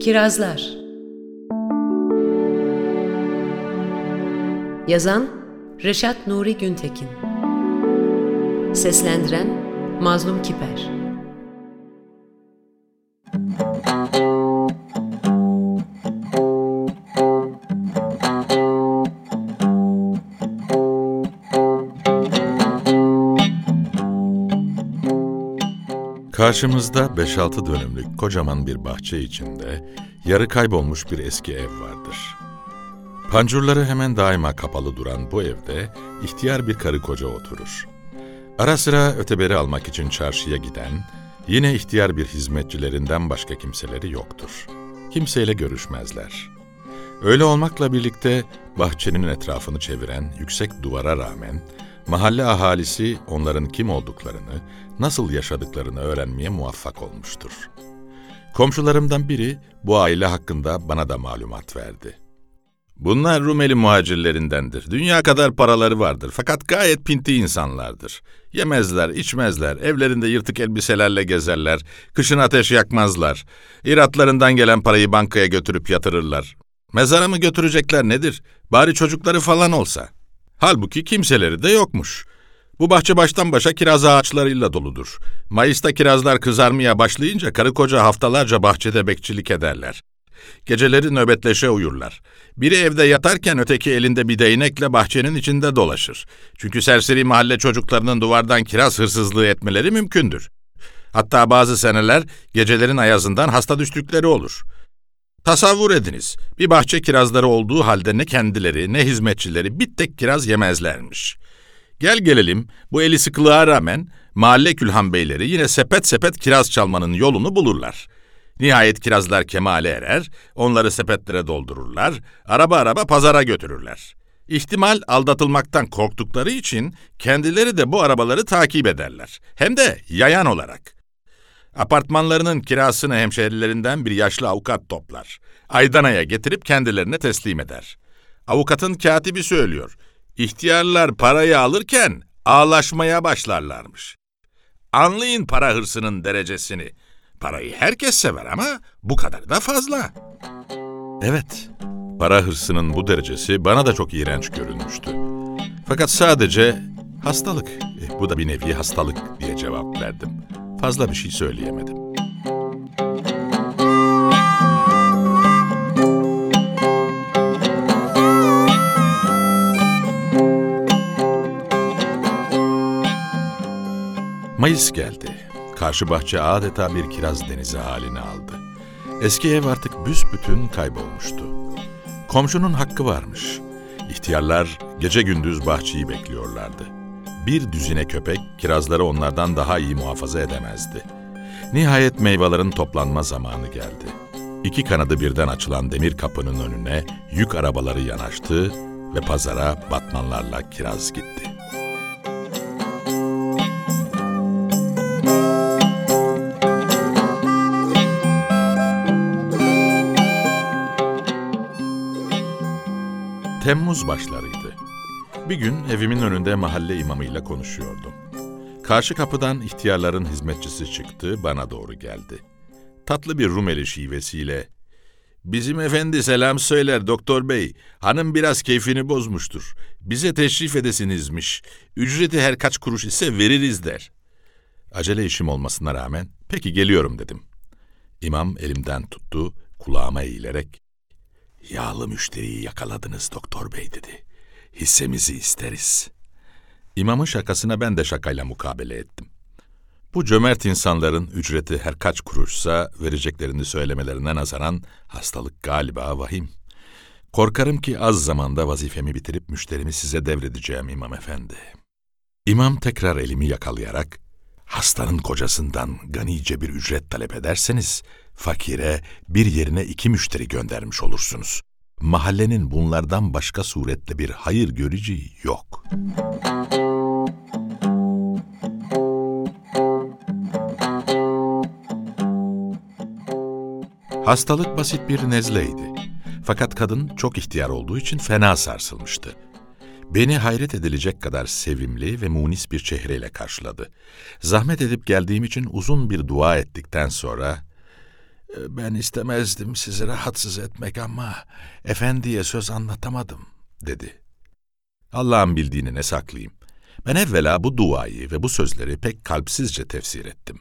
Kirazlar. Yazan Reşat Nuri Güntekin. Seslendiren Mazlum Kiper Karşımızda 5-6 dönümlük kocaman bir bahçe içinde yarı kaybolmuş bir eski ev vardır. Pancurları hemen daima kapalı duran bu evde ihtiyar bir karı koca oturur. Ara sıra öteberi almak için çarşıya giden, yine ihtiyar bir hizmetçilerinden başka kimseleri yoktur. Kimseyle görüşmezler. Öyle olmakla birlikte bahçenin etrafını çeviren yüksek duvara rağmen mahalle ahalisi onların kim olduklarını, nasıl yaşadıklarını öğrenmeye muvaffak olmuştur. Komşularımdan biri bu aile hakkında bana da malumat verdi. Bunlar Rumeli muhacirlerindendir. Dünya kadar paraları vardır fakat gayet pinti insanlardır. Yemezler, içmezler, evlerinde yırtık elbiselerle gezerler, kışın ateş yakmazlar. İratlarından gelen parayı bankaya götürüp yatırırlar. Mezara mı götürecekler nedir? Bari çocukları falan olsa. Halbuki kimseleri de yokmuş. Bu bahçe baştan başa kiraz ağaçlarıyla doludur. Mayıs'ta kirazlar kızarmaya başlayınca karı koca haftalarca bahçede bekçilik ederler. Geceleri nöbetleşe uyurlar. Biri evde yatarken öteki elinde bir değnekle bahçenin içinde dolaşır. Çünkü serseri mahalle çocuklarının duvardan kiraz hırsızlığı etmeleri mümkündür. Hatta bazı seneler gecelerin ayazından hasta düştükleri olur. Tasavvur ediniz, bir bahçe kirazları olduğu halde ne kendileri ne hizmetçileri bir tek kiraz yemezlermiş. Gel gelelim bu eli sıkılığa rağmen mahalle külhan beyleri yine sepet sepet kiraz çalmanın yolunu bulurlar. Nihayet kirazlar kemale erer, onları sepetlere doldururlar, araba araba pazara götürürler. İhtimal aldatılmaktan korktukları için kendileri de bu arabaları takip ederler. Hem de yayan olarak. Apartmanlarının kirasını hemşehrilerinden bir yaşlı avukat toplar. Aydana'ya getirip kendilerine teslim eder. Avukatın katibi söylüyor. İhtiyarlar parayı alırken ağlaşmaya başlarlarmış. Anlayın para hırsının derecesini. Parayı herkes sever ama bu kadar da fazla. Evet, para hırsının bu derecesi bana da çok iğrenç görünmüştü. Fakat sadece hastalık, e, bu da bir nevi hastalık diye cevap verdim. Fazla bir şey söyleyemedim. Mayıs geldi. Karşı bahçe adeta bir kiraz denizi halini aldı. Eski ev artık büsbütün kaybolmuştu. Komşunun hakkı varmış. İhtiyarlar gece gündüz bahçeyi bekliyorlardı. Bir düzine köpek kirazları onlardan daha iyi muhafaza edemezdi. Nihayet meyvelerin toplanma zamanı geldi. İki kanadı birden açılan demir kapının önüne yük arabaları yanaştı ve pazara batmanlarla kiraz gitti. Temmuz başlarıydı. Bir gün evimin önünde mahalle imamıyla konuşuyordum. Karşı kapıdan ihtiyarların hizmetçisi çıktı, bana doğru geldi. Tatlı bir Rumeli şivesiyle, ''Bizim efendi selam söyler doktor bey, hanım biraz keyfini bozmuştur. Bize teşrif edesinizmiş, ücreti her kaç kuruş ise veririz.'' der. Acele işim olmasına rağmen, ''Peki geliyorum.'' dedim. İmam elimden tuttu, kulağıma eğilerek, Yağlı müşteriyi yakaladınız doktor bey dedi. Hissemizi isteriz. İmamın şakasına ben de şakayla mukabele ettim. Bu cömert insanların ücreti her kaç kuruşsa vereceklerini söylemelerine nazaran hastalık galiba vahim. Korkarım ki az zamanda vazifemi bitirip müşterimi size devredeceğim imam efendi. İmam tekrar elimi yakalayarak, hastanın kocasından ganice bir ücret talep ederseniz, fakire bir yerine iki müşteri göndermiş olursunuz. Mahallenin bunlardan başka surette bir hayır göreceği yok. Hastalık basit bir nezleydi. Fakat kadın çok ihtiyar olduğu için fena sarsılmıştı. Beni hayret edilecek kadar sevimli ve munis bir çehreyle karşıladı. Zahmet edip geldiğim için uzun bir dua ettikten sonra Ben istemezdim sizi rahatsız etmek ama efendiye söz anlatamadım, dedi. Allah'ın bildiğini ne saklayayım. Ben evvela bu duayı ve bu sözleri pek kalpsizce tefsir ettim.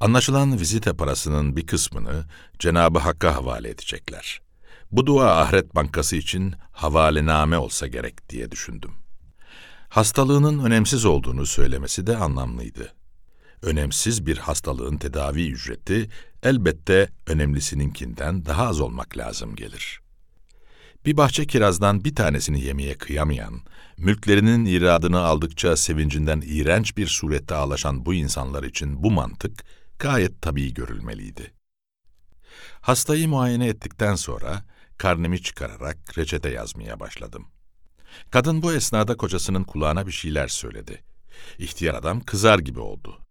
Anlaşılan vizite parasının bir kısmını Cenabı Hakk'a havale edecekler. Bu dua ahiret bankası için havalename olsa gerek diye düşündüm. Hastalığının önemsiz olduğunu söylemesi de anlamlıydı. Önemsiz bir hastalığın tedavi ücreti elbette önemlisininkinden daha az olmak lazım gelir. Bir bahçe kirazdan bir tanesini yemeye kıyamayan, mülklerinin iradını aldıkça sevincinden iğrenç bir surette ağlaşan bu insanlar için bu mantık gayet tabii görülmeliydi. Hastayı muayene ettikten sonra karnemi çıkararak reçete yazmaya başladım. Kadın bu esnada kocasının kulağına bir şeyler söyledi. İhtiyar adam kızar gibi oldu.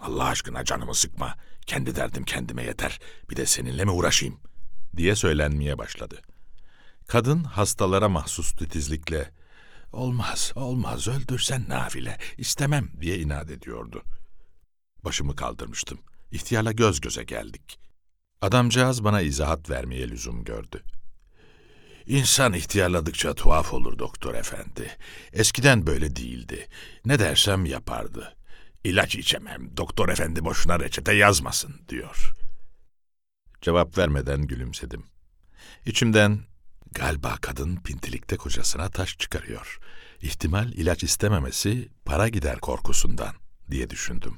Allah aşkına canımı sıkma, kendi derdim kendime yeter, bir de seninle mi uğraşayım? diye söylenmeye başladı. Kadın hastalara mahsus titizlikle, olmaz, olmaz, öldürsen nafile, istemem diye inat ediyordu. Başımı kaldırmıştım. İhtiyarla göz göze geldik. Adamcağız bana izahat vermeye lüzum gördü. İnsan ihtiyarladıkça tuhaf olur doktor efendi. Eskiden böyle değildi. Ne dersem yapardı. İlaç içemem, doktor efendi boşuna reçete yazmasın diyor. Cevap vermeden gülümsedim. İçimden galiba kadın pintilikte kocasına taş çıkarıyor. İhtimal ilaç istememesi para gider korkusundan diye düşündüm.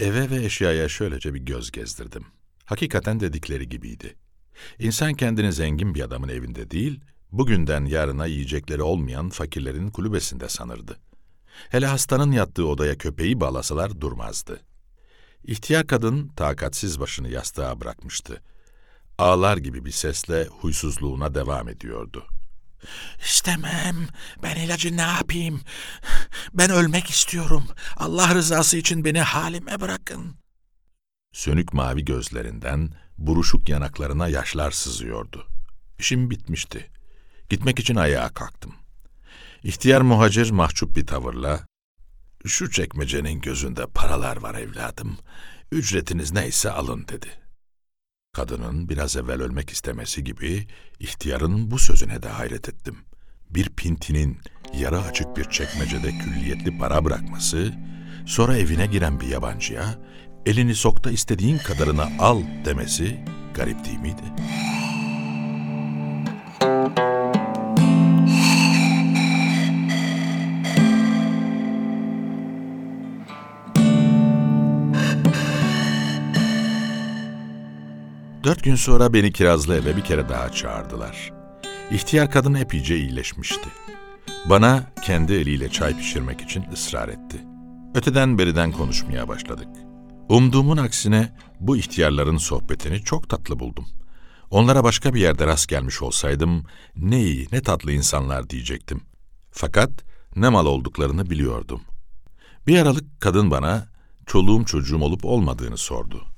Eve ve eşyaya şöylece bir göz gezdirdim. Hakikaten dedikleri gibiydi. İnsan kendini zengin bir adamın evinde değil, bugünden yarına yiyecekleri olmayan fakirlerin kulübesinde sanırdı. Hele hastanın yattığı odaya köpeği bağlasalar durmazdı. İhtiyar kadın takatsiz başını yastığa bırakmıştı. Ağlar gibi bir sesle huysuzluğuna devam ediyordu. İstemem. Ben ilacı ne yapayım? Ben ölmek istiyorum. Allah rızası için beni halime bırakın. Sönük mavi gözlerinden buruşuk yanaklarına yaşlar sızıyordu. İşim bitmişti. Gitmek için ayağa kalktım. İhtiyar muhacir mahcup bir tavırla, ''Şu çekmecenin gözünde paralar var evladım, ücretiniz neyse alın.'' dedi. Kadının biraz evvel ölmek istemesi gibi ihtiyarın bu sözüne de hayret ettim. Bir pintinin yarı açık bir çekmecede külliyetli para bırakması, sonra evine giren bir yabancıya elini sokta istediğin kadarına al demesi garip değil miydi?'' Dört gün sonra beni kirazlı eve bir kere daha çağırdılar. İhtiyar kadın epeyce iyileşmişti. Bana kendi eliyle çay pişirmek için ısrar etti. Öteden beriden konuşmaya başladık. Umduğumun aksine bu ihtiyarların sohbetini çok tatlı buldum. Onlara başka bir yerde rast gelmiş olsaydım ne iyi ne tatlı insanlar diyecektim. Fakat ne mal olduklarını biliyordum. Bir aralık kadın bana çoluğum çocuğum olup olmadığını sordu.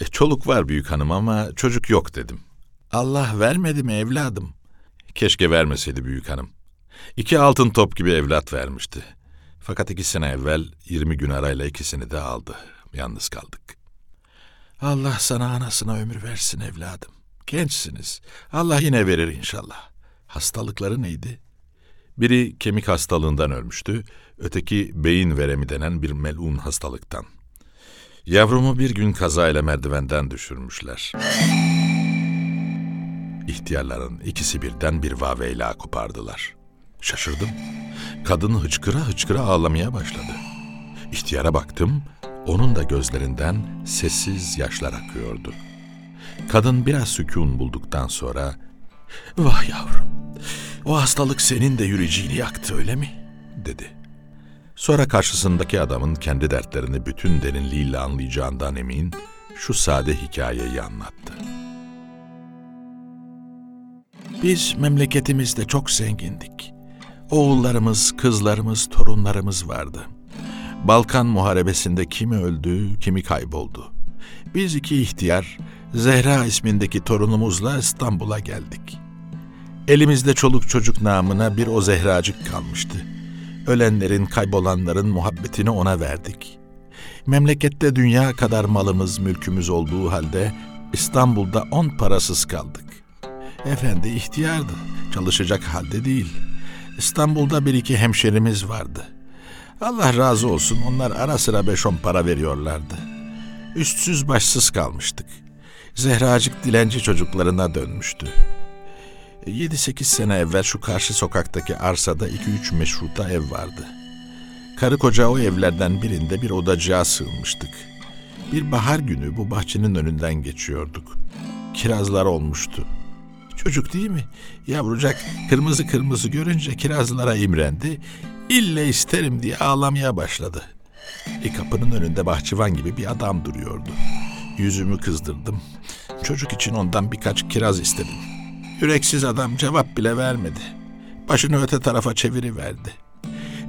E, çoluk var büyük hanım ama çocuk yok dedim. Allah vermedi mi evladım? Keşke vermeseydi büyük hanım. İki altın top gibi evlat vermişti. Fakat iki sene evvel yirmi gün arayla ikisini de aldı. Yalnız kaldık. Allah sana anasına ömür versin evladım. Gençsiniz. Allah yine verir inşallah. Hastalıkları neydi? Biri kemik hastalığından ölmüştü, öteki beyin veremi denen bir melun hastalıktan. Yavrumu bir gün kazayla merdivenden düşürmüşler. İhtiyarların ikisi birden bir vaveyla kopardılar. Şaşırdım. Kadın hıçkıra hıçkıra ağlamaya başladı. İhtiyara baktım, onun da gözlerinden sessiz yaşlar akıyordu. Kadın biraz sükun bulduktan sonra, ''Vah yavrum, o hastalık senin de yüreceğini yaktı öyle mi?'' dedi. Sonra karşısındaki adamın kendi dertlerini bütün derinliğiyle anlayacağından emin, şu sade hikayeyi anlattı. Biz memleketimizde çok zengindik. Oğullarımız, kızlarımız, torunlarımız vardı. Balkan muharebesinde kimi öldü, kimi kayboldu. Biz iki ihtiyar, Zehra ismindeki torunumuzla İstanbul'a geldik. Elimizde çoluk çocuk namına bir o Zehracık kalmıştı.'' Ölenlerin, kaybolanların muhabbetini ona verdik. Memlekette dünya kadar malımız, mülkümüz olduğu halde İstanbul'da on parasız kaldık. Efendi ihtiyardı, çalışacak halde değil. İstanbul'da bir iki hemşerimiz vardı. Allah razı olsun onlar ara sıra beş on para veriyorlardı. Üstsüz başsız kalmıştık. Zehracık dilenci çocuklarına dönmüştü. Yedi sekiz sene evvel şu karşı sokaktaki arsada iki üç meşruta ev vardı. Karı koca o evlerden birinde bir odacığa sığınmıştık. Bir bahar günü bu bahçenin önünden geçiyorduk. Kirazlar olmuştu. Çocuk değil mi? Yavrucak kırmızı kırmızı görünce kirazlara imrendi. İlle isterim diye ağlamaya başladı. E kapının önünde bahçıvan gibi bir adam duruyordu. Yüzümü kızdırdım. Çocuk için ondan birkaç kiraz istedim. Yüreksiz adam cevap bile vermedi. Başını öte tarafa çeviriverdi.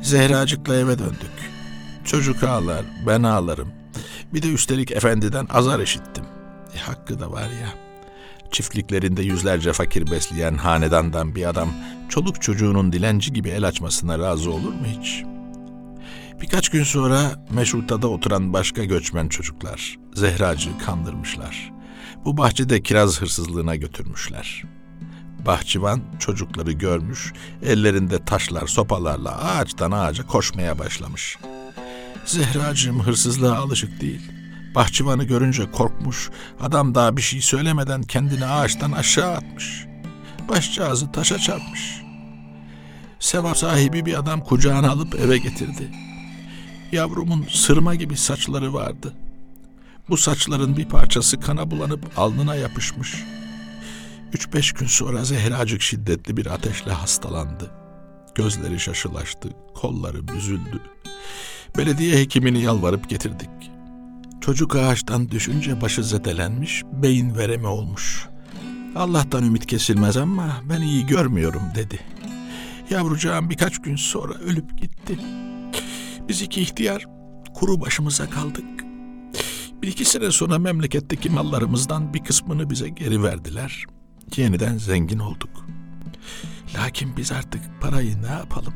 Zehracıkla eve döndük. Çocuk ağlar, ben ağlarım. Bir de üstelik efendiden azar işittim. E, hakkı da var ya. Çiftliklerinde yüzlerce fakir besleyen hanedandan bir adam çoluk çocuğunun dilenci gibi el açmasına razı olur mu hiç? Birkaç gün sonra meşrutada oturan başka göçmen çocuklar Zehracı kandırmışlar. Bu bahçede kiraz hırsızlığına götürmüşler. Bahçıvan çocukları görmüş, ellerinde taşlar, sopalarla ağaçtan ağaca koşmaya başlamış. Zehracığım hırsızlığa alışık değil. Bahçıvanı görünce korkmuş, adam daha bir şey söylemeden kendini ağaçtan aşağı atmış. Başcağızı taşa çarpmış. Sevap sahibi bir adam kucağına alıp eve getirdi. Yavrumun sırma gibi saçları vardı. Bu saçların bir parçası kana bulanıp alnına yapışmış. Üç beş gün sonra Zehracık şiddetli bir ateşle hastalandı. Gözleri şaşılaştı, kolları büzüldü. Belediye hekimini yalvarıp getirdik. Çocuk ağaçtan düşünce başı zedelenmiş, beyin veremi olmuş. Allah'tan ümit kesilmez ama ben iyi görmüyorum dedi. Yavrucağım birkaç gün sonra ölüp gitti. Biz iki ihtiyar kuru başımıza kaldık. Bir iki sene sonra memleketteki mallarımızdan bir kısmını bize geri verdiler. Yeniden zengin olduk. Lakin biz artık parayı ne yapalım?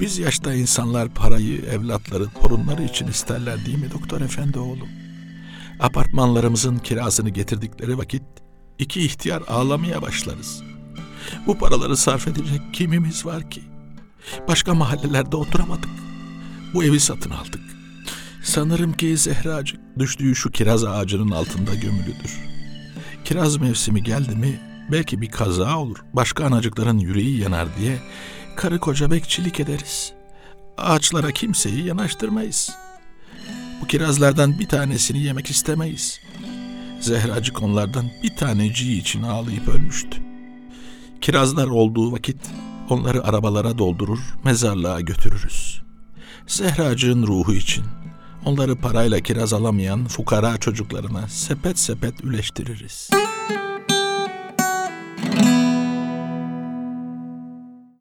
Biz yaşta insanlar parayı evlatları, torunları için isterler değil mi doktor efendi oğlum? Apartmanlarımızın kirasını getirdikleri vakit iki ihtiyar ağlamaya başlarız. Bu paraları sarf edecek kimimiz var ki? Başka mahallelerde oturamadık. Bu evi satın aldık. Sanırım ki Zehracık düştüğü şu kiraz ağacının altında gömülüdür. Kiraz mevsimi geldi mi belki bir kaza olur. Başka anacıkların yüreği yanar diye karı koca bekçilik ederiz. Ağaçlara kimseyi yanaştırmayız. Bu kirazlardan bir tanesini yemek istemeyiz. Zehracık onlardan bir taneciği için ağlayıp ölmüştü. Kirazlar olduğu vakit onları arabalara doldurur, mezarlığa götürürüz. Zehracığın ruhu için onları parayla kiraz alamayan fukara çocuklarına sepet sepet üleştiririz.''